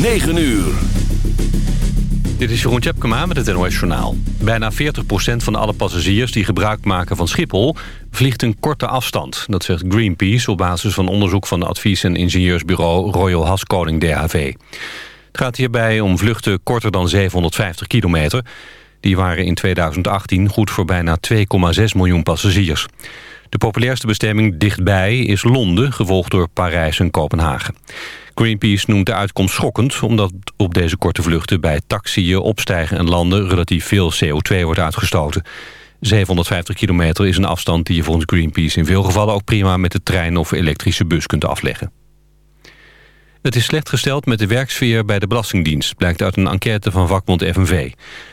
9 uur. Dit is Jeroen Tjepkema met het NOS Journaal. Bijna 40% van alle passagiers die gebruik maken van Schiphol... vliegt een korte afstand. Dat zegt Greenpeace op basis van onderzoek van advies- en ingenieursbureau Royal Haskoning DHV. Het gaat hierbij om vluchten korter dan 750 kilometer. Die waren in 2018 goed voor bijna 2,6 miljoen passagiers. De populairste bestemming dichtbij is Londen, gevolgd door Parijs en Kopenhagen. Greenpeace noemt de uitkomst schokkend... omdat op deze korte vluchten bij taxiën, opstijgen en landen... relatief veel CO2 wordt uitgestoten. 750 kilometer is een afstand die je volgens Greenpeace... in veel gevallen ook prima met de trein of elektrische bus kunt afleggen. Het is slecht gesteld met de werksfeer bij de Belastingdienst... blijkt uit een enquête van vakbond FNV.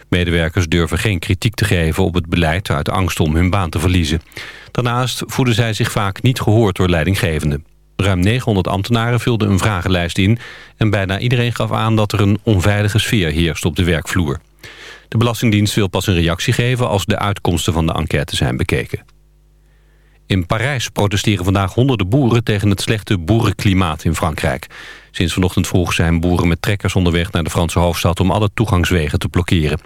Medewerkers durven geen kritiek te geven op het beleid... uit angst om hun baan te verliezen. Daarnaast voelen zij zich vaak niet gehoord door leidinggevenden. Ruim 900 ambtenaren vulden een vragenlijst in... en bijna iedereen gaf aan dat er een onveilige sfeer heerst op de werkvloer. De Belastingdienst wil pas een reactie geven... als de uitkomsten van de enquête zijn bekeken. In Parijs protesteren vandaag honderden boeren... tegen het slechte boerenklimaat in Frankrijk. Sinds vanochtend vroeg zijn boeren met trekkers onderweg... naar de Franse hoofdstad om alle toegangswegen te blokkeren.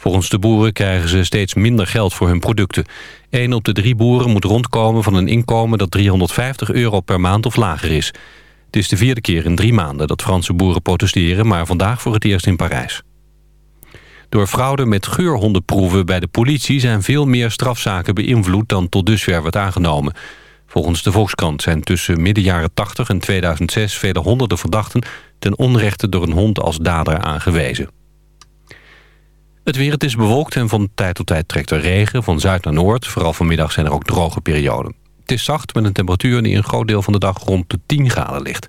Volgens de boeren krijgen ze steeds minder geld voor hun producten. Een op de drie boeren moet rondkomen van een inkomen dat 350 euro per maand of lager is. Het is de vierde keer in drie maanden dat Franse boeren protesteren... maar vandaag voor het eerst in Parijs. Door fraude met geurhondenproeven bij de politie... zijn veel meer strafzaken beïnvloed dan tot dusver werd aangenomen. Volgens de Volkskrant zijn tussen midden jaren 80 en 2006... vele honderden verdachten ten onrechte door een hond als dader aangewezen. Het weer, het is bewolkt en van tijd tot tijd trekt er regen van zuid naar noord. Vooral vanmiddag zijn er ook droge perioden. Het is zacht met een temperatuur die een groot deel van de dag rond de 10 graden ligt.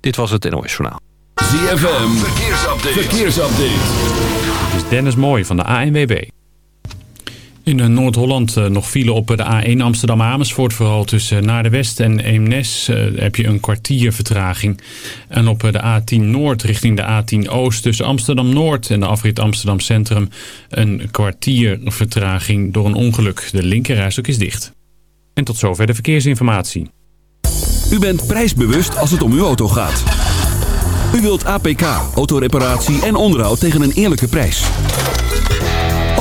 Dit was het NOS Journaal. ZFM, verkeersupdate. verkeersupdate. Dit is Dennis Mooij van de ANWB. In Noord-Holland uh, nog file op de A1 Amsterdam-Amersfoort. Vooral tussen naar de West en Eemnes heb je een kwartier vertraging. En op de A10 Noord richting de A10 Oost tussen Amsterdam-Noord en de afrit Amsterdam Centrum... een kwartier vertraging door een ongeluk. De linkerrijstok is dicht. En tot zover de verkeersinformatie. U bent prijsbewust als het om uw auto gaat. U wilt APK, autoreparatie en onderhoud tegen een eerlijke prijs.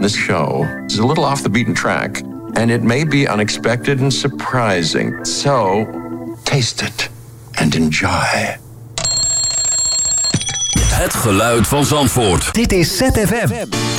This show is a little off the beaten track, and it may be unexpected and surprising. So, taste it and enjoy. Het geluid van Zandvoort. Dit is ZFM.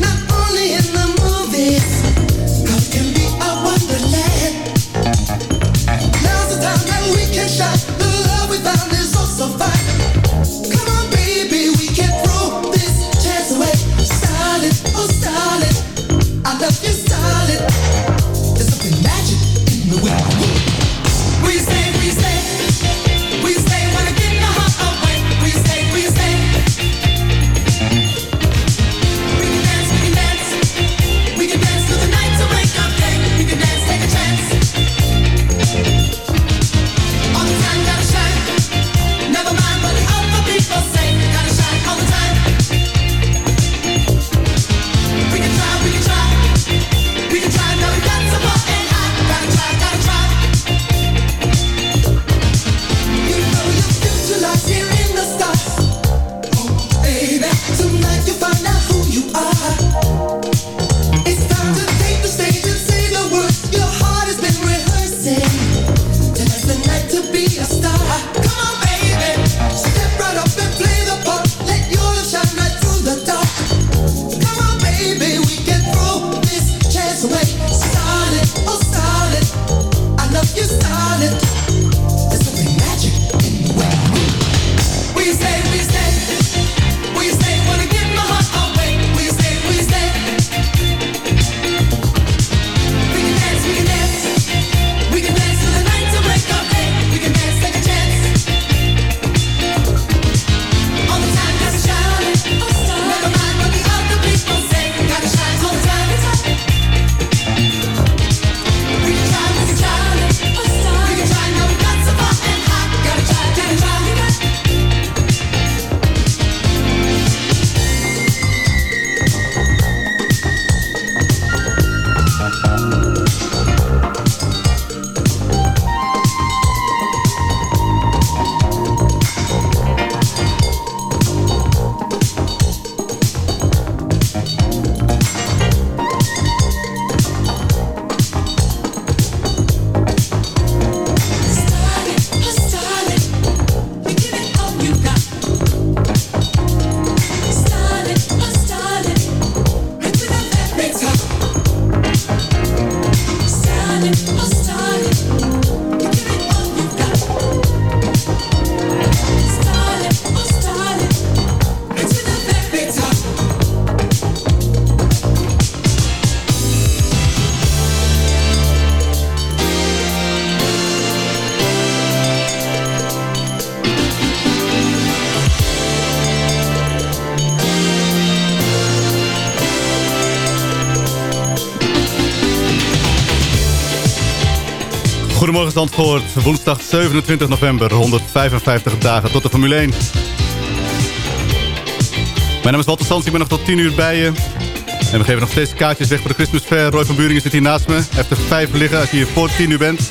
not Goedemorgen Zandvoort, woensdag 27 november, 155 dagen tot de Formule 1. Mijn naam is Walter Sands, ik ben nog tot 10 uur bij je. En we geven nog steeds kaartjes weg voor de Christmas Fair. Roy van Buringen zit hier naast me. Hij heeft er vijf liggen als je hier voor 10 uur bent.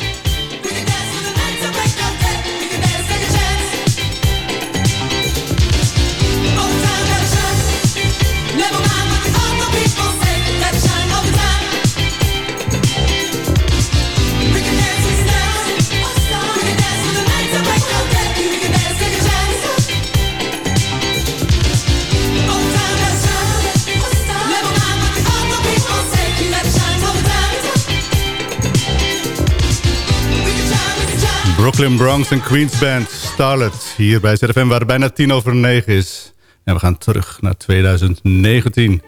Brooklyn Bronx en Queens Band, Starlet. Hier bij ZFM waar het bijna tien over negen is. En we gaan terug naar 2019.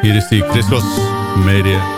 Hier is die Chris Media.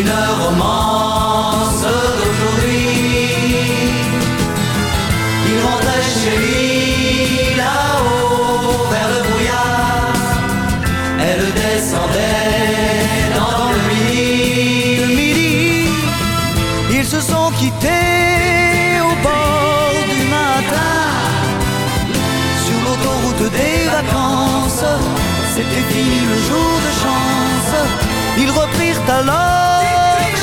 une romance d'aujourd'hui. Il rentrait chez lui là-haut vers le brouillard, elle descendait dans le midi. Le midi, ils se sont quittés au bord du matin sur l'autoroute des vacances. C'était fini le jour de chance. Ils reprirent alors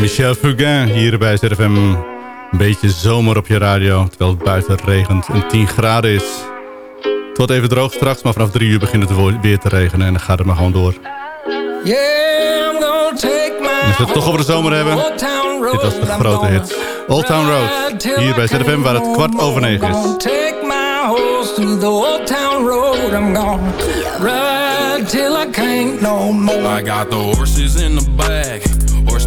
Michel Fugain hier bij ZFM. Een beetje zomer op je radio, terwijl het buiten regent en 10 graden is. Het wordt even droog straks, maar vanaf 3 uur begint het weer te regenen en dan gaat het maar gewoon door. Yeah, I'm gonna take my En als we het toch over de zomer hebben, dit was de grote hit. Old Town Road, hier bij ZFM waar het kwart over negen is. Take my horse to the old town road. I'm gonna ride till I can't no more. I got the horses in the back,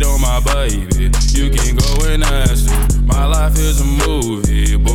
Cheated on my baby, you can go and ask. My life is a movie, but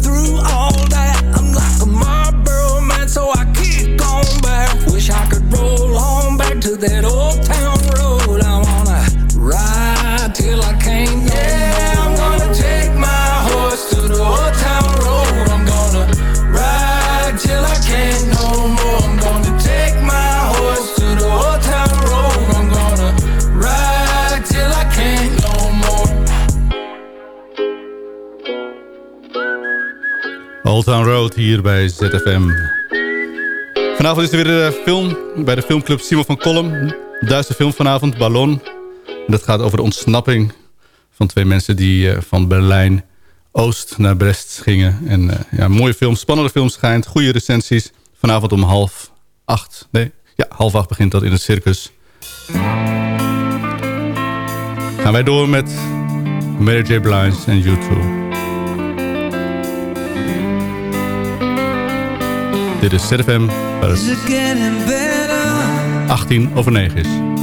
Town Road hier bij ZFM. Vanavond is er weer de film bij de filmclub Simon van Kolm. Duitse film vanavond, Ballon. Dat gaat over de ontsnapping van twee mensen die eh, van Berlijn Oost naar Brest gingen. En eh, ja, mooie film, spannende film schijnt. Goede recensies. Vanavond om half acht. Nee, ja, half acht begint dat in het circus. Gaan wij door met Mary J. Blige en U2. Dit is ZFM, waar het 18 over 9 is.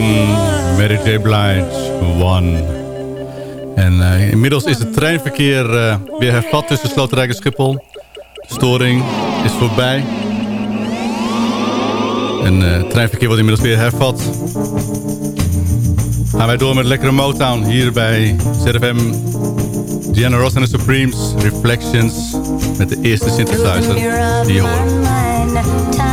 Maiden, Mary Blige, One. En eh, inmiddels is het treinverkeer eh, weer hervat tussen Sloterdijk en Schiphol. Storing is voorbij. En eh, het treinverkeer wordt inmiddels weer hervat. Gaan wij door met lekkere Motown hier bij ZFM. Diana Ross en de Supremes, Reflections. Met de eerste synthesizer die hoort.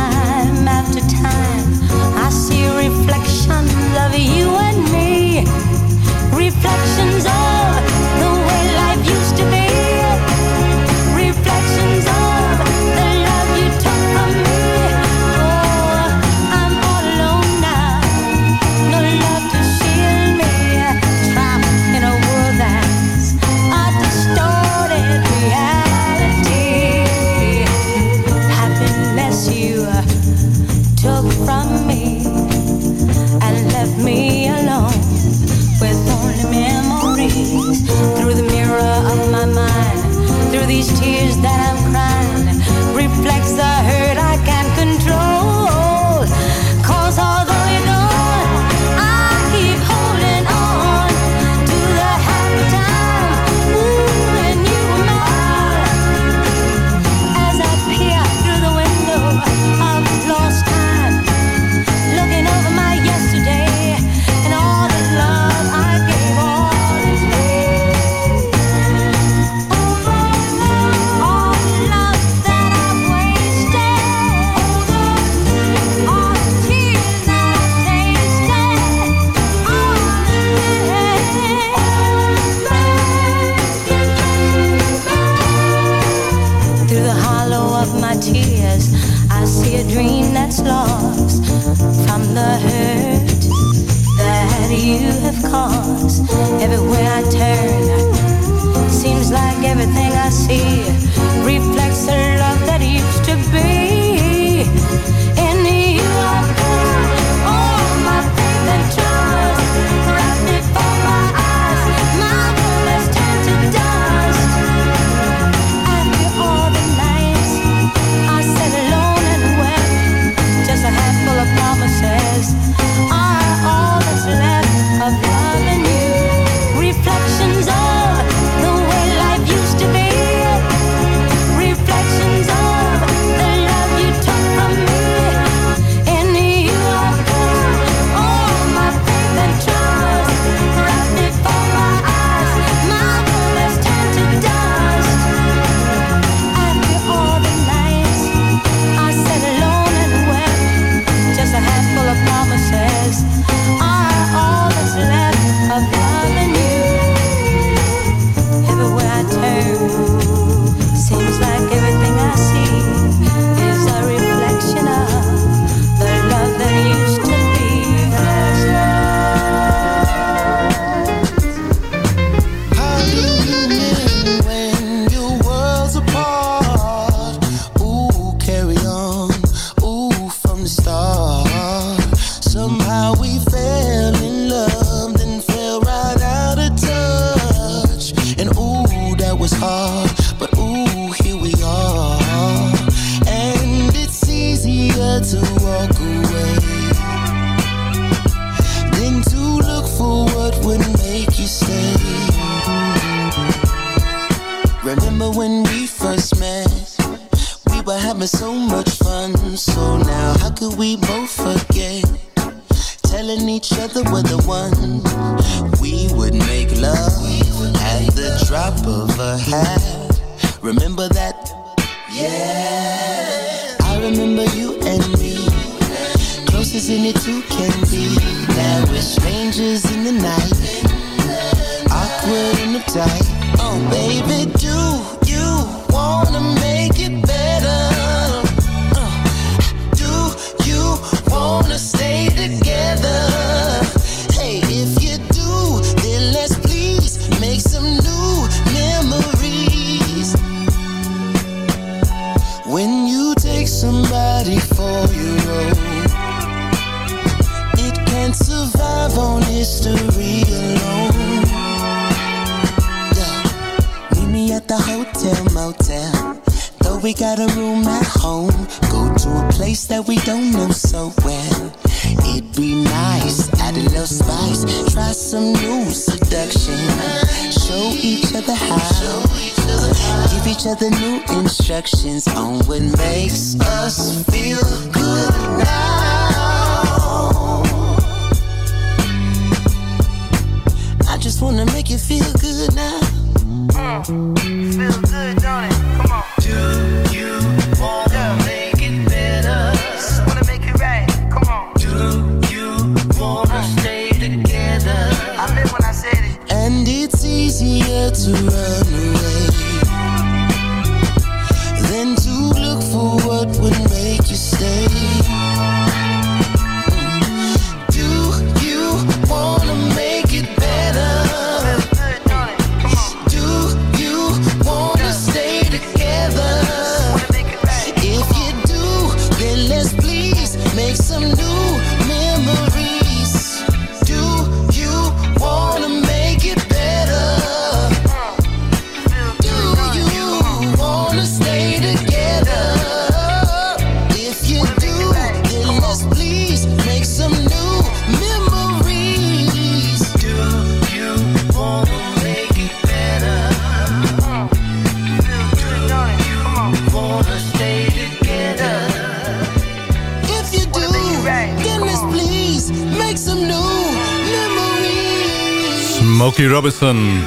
Robinson.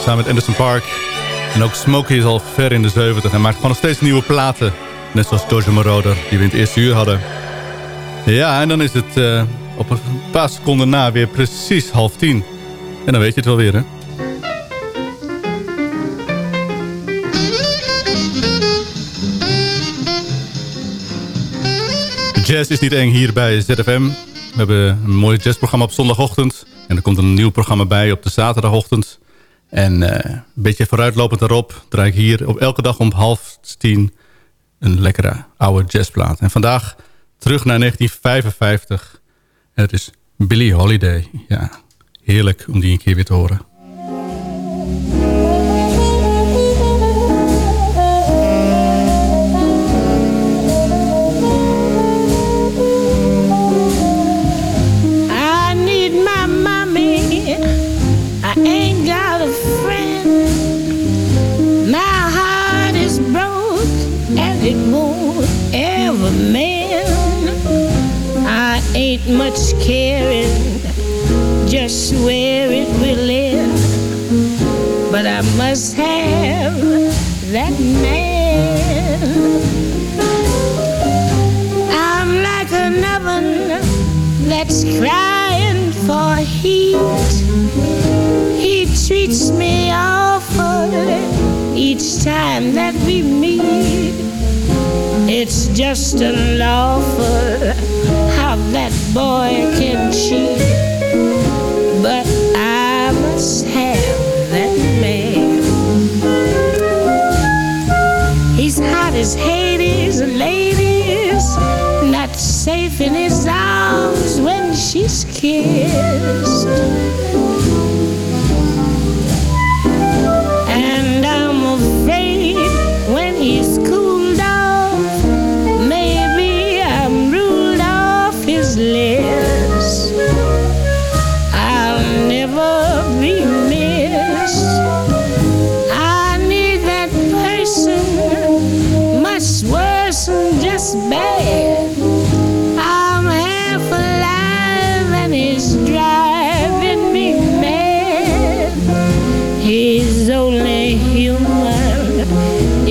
Samen met Anderson Park. En ook Smokey is al ver in de 70 en maakt gewoon nog steeds nieuwe platen. Net zoals George Moroder, die we in het eerste uur hadden. Ja, en dan is het eh, op een paar seconden na weer precies half tien. En dan weet je het wel weer, hè? Jazz is niet eng hier bij ZFM. We hebben een mooi jazzprogramma op zondagochtend komt een nieuw programma bij op de zaterdagochtend. En eh, een beetje vooruitlopend daarop draai ik hier op elke dag om half tien een lekkere oude jazzplaat. En vandaag terug naar 1955. En het is Billie Holiday. Ja, heerlijk om die een keer weer te horen. time that we meet. It's just unlawful how that boy can cheat. But I must have that man. He's hot as Hades, ladies, not safe in his arms when she's kissed.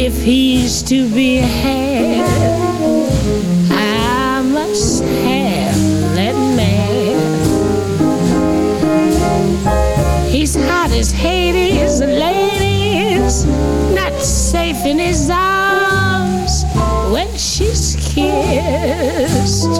if he's to be had, I must have that man. He's hot as Hades, and ladies, not safe in his arms when she's kissed.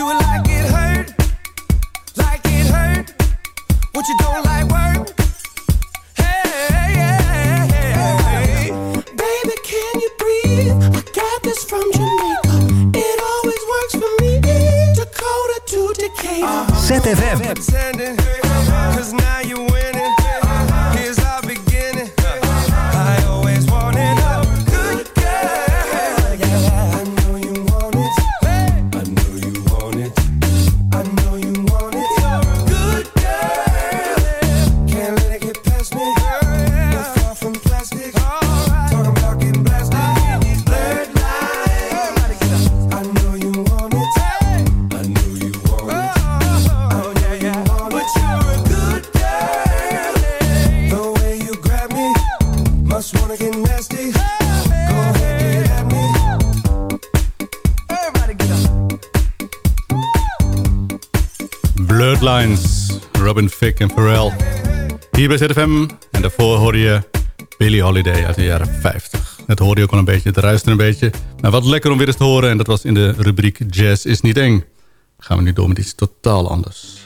Do it like it hurt. Like it hurt. What you don't like work. Hey, hey, hey, hey. Baby, can you breathe? I got this from Jamaica. It always works for me. Dakota to Decatur. ZFM. Pretending, Cause Bloodlines, Robin Thicke en Pharrell. Hier bij ZFM. En daarvoor hoorde je Billie Holiday uit de jaren 50. Het hoorde je ook al een beetje, het ruiste een beetje. Maar wat lekker om weer eens te horen. En dat was in de rubriek Jazz is niet eng. Gaan we nu door met iets totaal anders.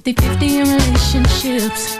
50-50 in relationships.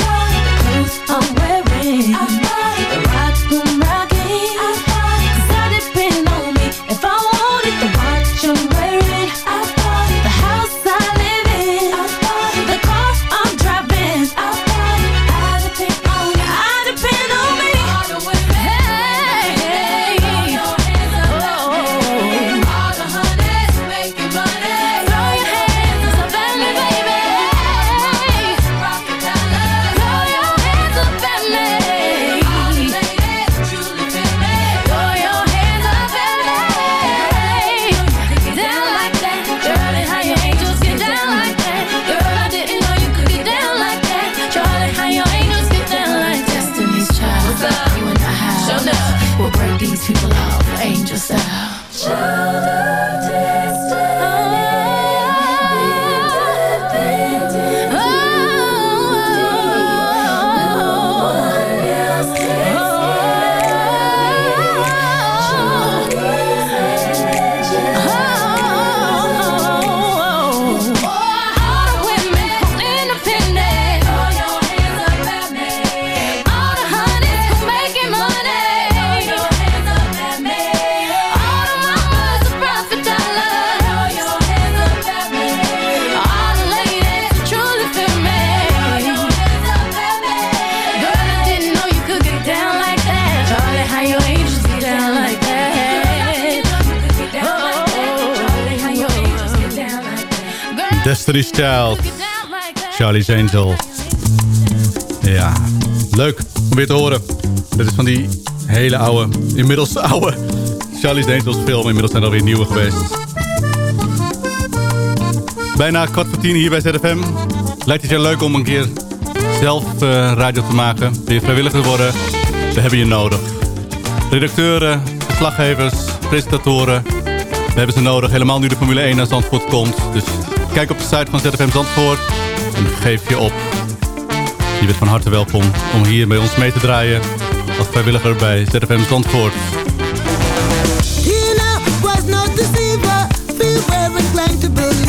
Destiny's Child. Charlie's Angel. Ja, leuk om weer te horen. Dat is van die hele oude, inmiddels oude Charlie's Angels film. Inmiddels zijn er weer nieuwe geweest. Bijna kwart voor tien hier bij ZFM. Lijkt het je leuk om een keer zelf eh, radio te maken? Wil je vrijwilliger worden? We hebben je nodig. Redacteuren, verslaggevers, presentatoren. We hebben ze nodig. Helemaal nu de Formule 1 naar Zandvoort komt. Dus Kijk op de site van ZFM Zandvoort en geef je op. Je bent van harte welkom om hier bij ons mee te draaien als vrijwilliger bij ZFM Zandvoort. Was.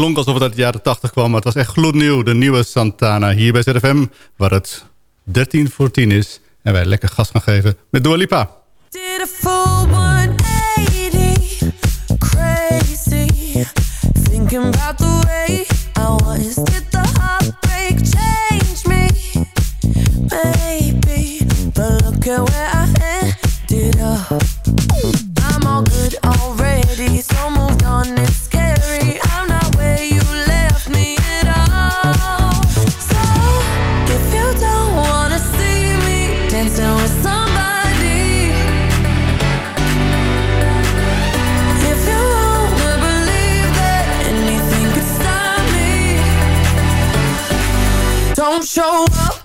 klonk alsof het uit de jaren 80 kwam, maar het was echt gloednieuw. De nieuwe Santana hier bij ZFM, waar het 13 voor 10 is. En wij lekker gas gaan geven met Dua Lipa. show up.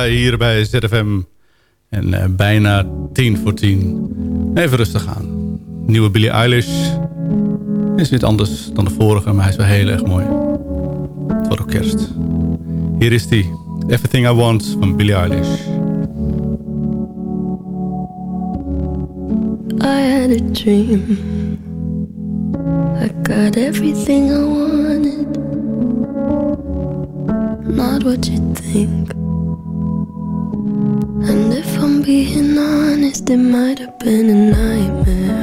Hier bij ZFM. En eh, bijna tien voor tien. Even rustig aan. Nieuwe Billie Eilish is niet anders dan de vorige, maar hij is wel heel erg mooi. Het wordt ook kerst. Hier is die Everything I Want van Billie Eilish. I had a dream. I got everything I wanted. Not what you think. it might have been a nightmare.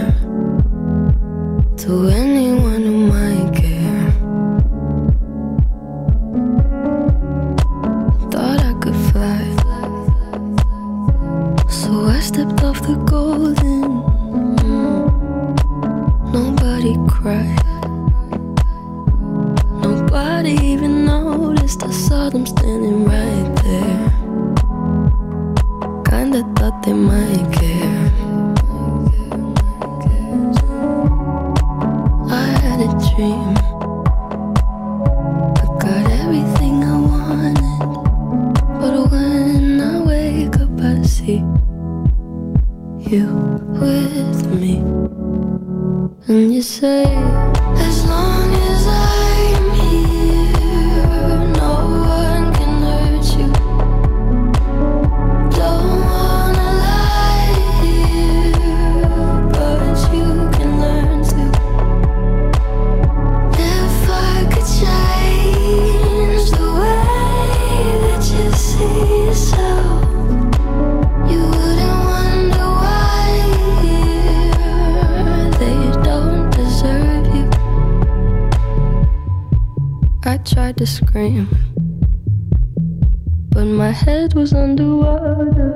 when my head was underwater.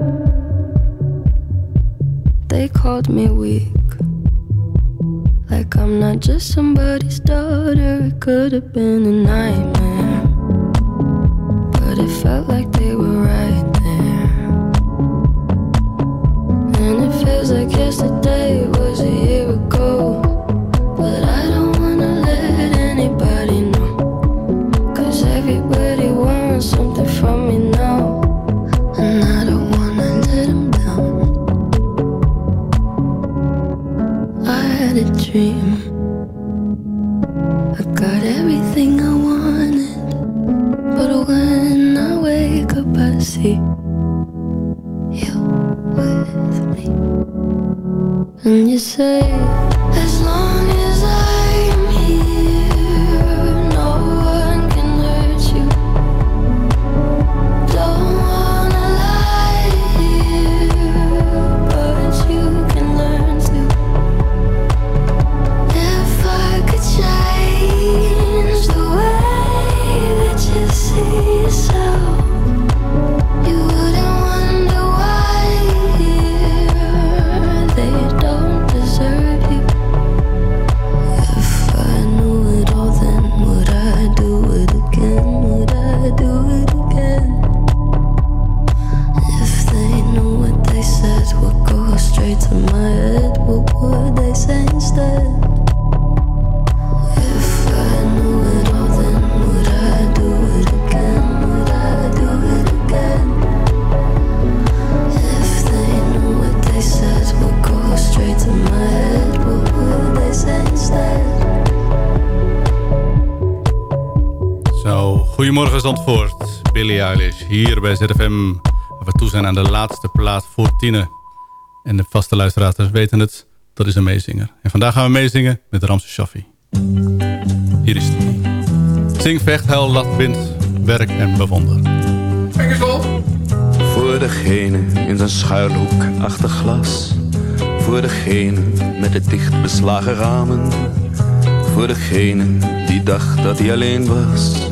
They called me weak, like I'm not just somebody's daughter. It could have been a nightmare, but it felt like goedemorgen Zandvoort. Billy Eilish hier bij ZFM. Waar we toe zijn aan de laatste plaat voor Tine. En de vaste luisteraars weten het, dat is een meezinger. En vandaag gaan we meezingen met Ramse Shaffi. Hier is hij. Zing, vecht, huil, lach, bind, werk en bewonder. Kijk eens op. Voor degene in zijn schuilhoek achter glas. Voor degene met de dicht beslagen ramen. Voor degene die dacht dat hij alleen was.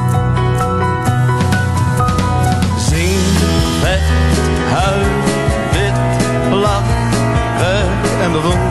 Werk en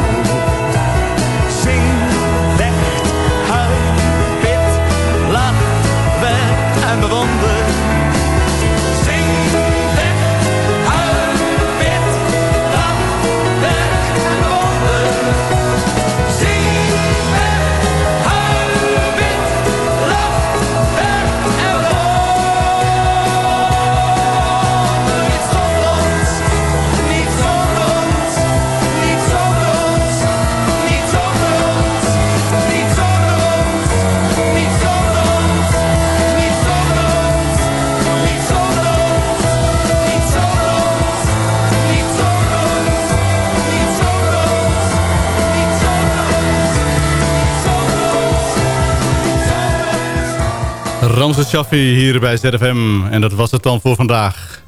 Ramses Shaffi hier bij ZFM. En dat was het dan voor vandaag.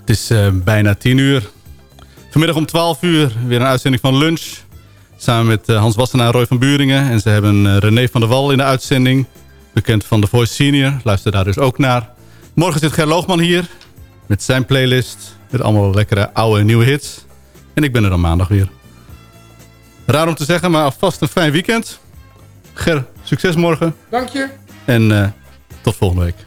Het is eh, bijna 10 uur. Vanmiddag om 12 uur weer een uitzending van Lunch. Samen met eh, Hans Wassenaar en Roy van Buringen. En ze hebben eh, René van der Wal in de uitzending. Bekend van The Voice Senior. Luister daar dus ook naar. Morgen zit Ger Loogman hier. Met zijn playlist. Met allemaal lekkere oude en nieuwe hits. En ik ben er dan maandag weer. Raar om te zeggen, maar alvast een fijn weekend. Ger, succes morgen. Dank je. En eh, tot volgende week.